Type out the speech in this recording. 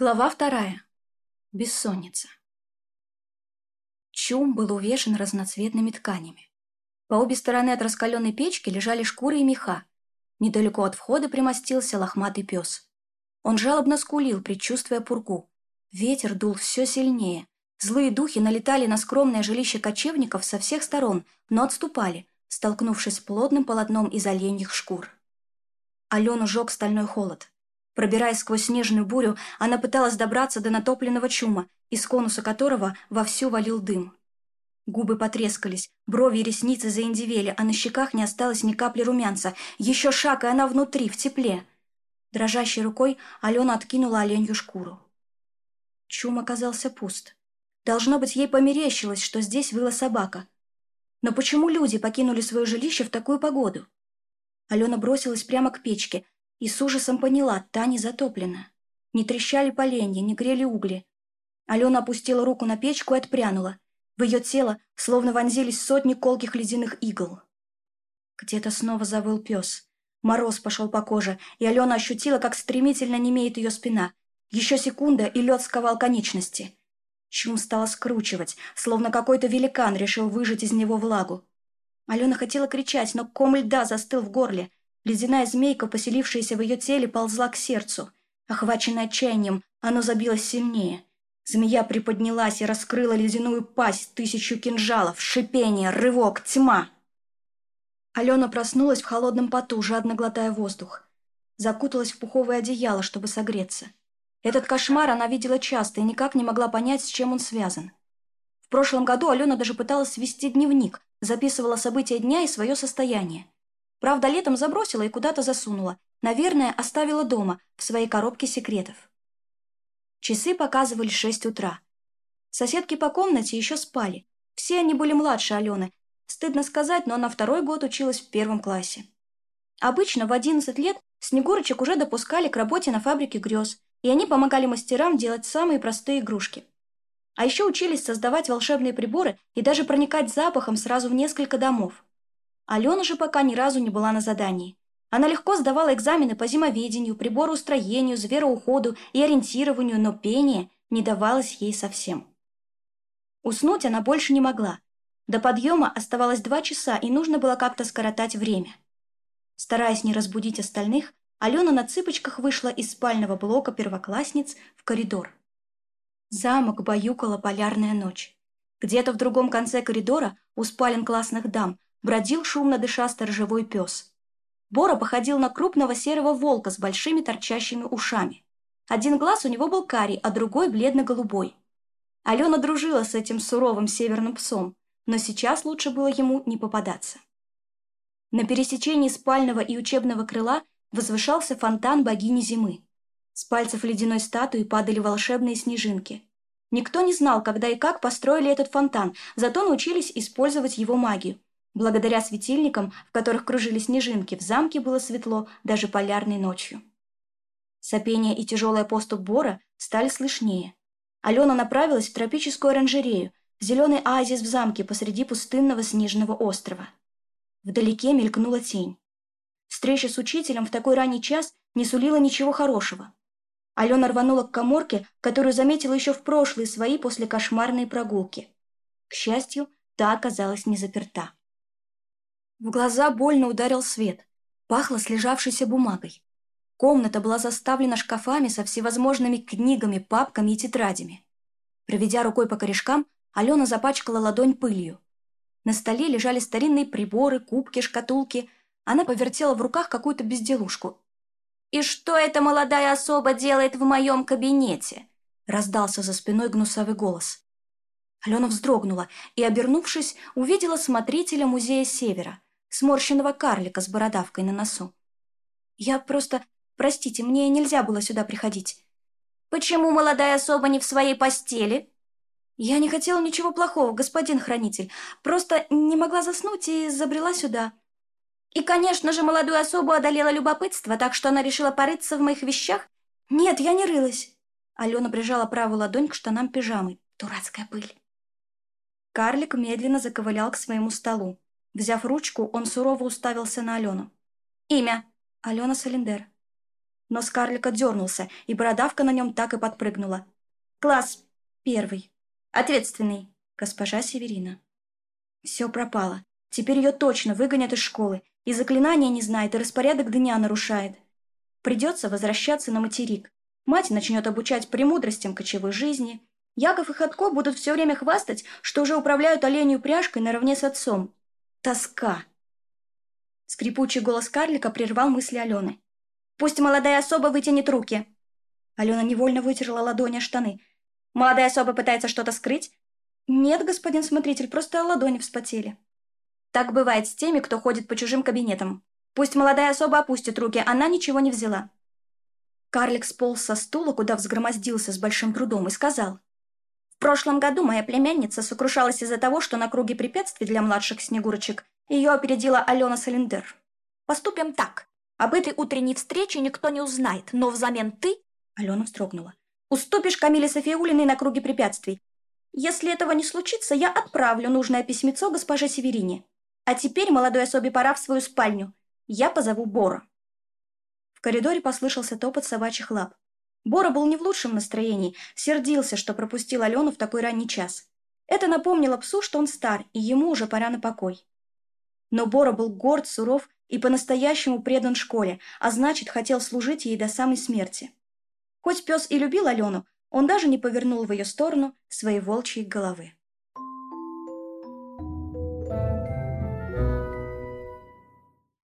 Глава вторая. Бессонница. Чум был увешан разноцветными тканями. По обе стороны от раскаленной печки лежали шкуры и меха. Недалеко от входа примостился лохматый пес. Он жалобно скулил, предчувствуя пургу. Ветер дул все сильнее. Злые духи налетали на скромное жилище кочевников со всех сторон, но отступали, столкнувшись с плотным полотном из оленьих шкур. Алену жег стальной холод. Пробираясь сквозь снежную бурю, она пыталась добраться до натопленного чума, из конуса которого вовсю валил дым. Губы потрескались, брови и ресницы заиндивели, а на щеках не осталось ни капли румянца. Еще шаг, и она внутри, в тепле. Дрожащей рукой Алена откинула оленью шкуру. Чум оказался пуст. Должно быть, ей померещилось, что здесь выла собака. Но почему люди покинули свое жилище в такую погоду? Алена бросилась прямо к печке, и с ужасом поняла, та не затоплена. Не трещали поленья, не грели угли. Алена опустила руку на печку и отпрянула. В ее тело словно вонзились сотни колких ледяных игл. Где-то снова завыл пес. Мороз пошел по коже, и Алена ощутила, как стремительно немеет ее спина. Еще секунда, и лед сковал конечности. Чум стало скручивать, словно какой-то великан решил выжать из него влагу. Алена хотела кричать, но ком льда застыл в горле – Ледяная змейка, поселившаяся в ее теле, ползла к сердцу. Охваченная отчаянием, оно забилось сильнее. Змея приподнялась и раскрыла ледяную пасть тысячу кинжалов, шипение, рывок, тьма. Алена проснулась в холодном поту, жадно глотая воздух. Закуталась в пуховое одеяло, чтобы согреться. Этот кошмар она видела часто и никак не могла понять, с чем он связан. В прошлом году Алена даже пыталась вести дневник, записывала события дня и свое состояние. Правда, летом забросила и куда-то засунула. Наверное, оставила дома, в своей коробке секретов. Часы показывали 6 утра. Соседки по комнате еще спали. Все они были младше Алены. Стыдно сказать, но она второй год училась в первом классе. Обычно в 11 лет Снегурочек уже допускали к работе на фабрике грез, и они помогали мастерам делать самые простые игрушки. А еще учились создавать волшебные приборы и даже проникать запахом сразу в несколько домов. Алена же пока ни разу не была на задании. Она легко сдавала экзамены по зимоведению, прибору строению, звероуходу и ориентированию, но пение не давалось ей совсем. Уснуть она больше не могла. До подъема оставалось два часа, и нужно было как-то скоротать время. Стараясь не разбудить остальных, Алена на цыпочках вышла из спального блока первоклассниц в коридор. Замок баюкала полярная ночь. Где-то в другом конце коридора у спален классных дам бродил шумно дыша сторожевой пес. Бора походил на крупного серого волка с большими торчащими ушами. Один глаз у него был карий, а другой бледно-голубой. Алена дружила с этим суровым северным псом, но сейчас лучше было ему не попадаться. На пересечении спального и учебного крыла возвышался фонтан богини зимы. С пальцев ледяной статуи падали волшебные снежинки. Никто не знал, когда и как построили этот фонтан, зато научились использовать его магию – Благодаря светильникам, в которых кружились снежинки, в замке было светло даже полярной ночью. Сопение и тяжелая поступ бора стали слышнее. Алена направилась в тропическую оранжерею, в зеленый оазис в замке посреди пустынного снежного острова. Вдалеке мелькнула тень. Встреча с учителем в такой ранний час не сулила ничего хорошего. Алена рванула к коморке, которую заметила еще в прошлые свои после кошмарной прогулки. К счастью, та оказалась не заперта. В глаза больно ударил свет. Пахло слежавшейся бумагой. Комната была заставлена шкафами со всевозможными книгами, папками и тетрадями. Проведя рукой по корешкам, Алена запачкала ладонь пылью. На столе лежали старинные приборы, кубки, шкатулки. Она повертела в руках какую-то безделушку. «И что эта молодая особа делает в моем кабинете?» раздался за спиной гнусовый голос. Алена вздрогнула и, обернувшись, увидела смотрителя музея Севера – сморщенного карлика с бородавкой на носу. Я просто... Простите, мне нельзя было сюда приходить. Почему молодая особа не в своей постели? Я не хотела ничего плохого, господин хранитель. Просто не могла заснуть и забрела сюда. И, конечно же, молодую особу одолела любопытство, так что она решила порыться в моих вещах. Нет, я не рылась. Алена прижала правую ладонь к штанам пижамы. Дурацкая пыль. Карлик медленно заковылял к своему столу. Взяв ручку, он сурово уставился на Алену. «Имя?» «Алена Салендер». Но Скарлика дернулся, и бородавка на нем так и подпрыгнула. «Класс. Первый. Ответственный. Госпожа Северина». Все пропало. Теперь ее точно выгонят из школы. И заклинания не знает, и распорядок дня нарушает. Придется возвращаться на материк. Мать начнет обучать премудростям кочевой жизни. Яков и Ходко будут все время хвастать, что уже управляют оленью пряжкой наравне с отцом, тоска. Скрипучий голос карлика прервал мысли Алены. «Пусть молодая особа вытянет руки!» Алена невольно вытерла ладони о штаны. «Молодая особа пытается что-то скрыть?» «Нет, господин смотритель, просто ладони вспотели». «Так бывает с теми, кто ходит по чужим кабинетам. Пусть молодая особа опустит руки, она ничего не взяла». Карлик сполз со стула, куда взгромоздился с большим трудом, и сказал прошлом году моя племянница сокрушалась из-за того, что на круге препятствий для младших снегурочек ее опередила Алена Салендер. Поступим так. Об этой утренней встрече никто не узнает, но взамен ты, Алена вздрогнула, уступишь Камиле Софиулиной на круге препятствий. Если этого не случится, я отправлю нужное письмецо госпоже Северине. А теперь, молодой особе, пора в свою спальню. Я позову Бора. В коридоре послышался топот собачьих лап. Бора был не в лучшем настроении, сердился, что пропустил Алену в такой ранний час. Это напомнило псу, что он стар, и ему уже пора на покой. Но Бора был горд, суров и по-настоящему предан школе, а значит, хотел служить ей до самой смерти. Хоть пес и любил Алену, он даже не повернул в ее сторону своей волчьей головы.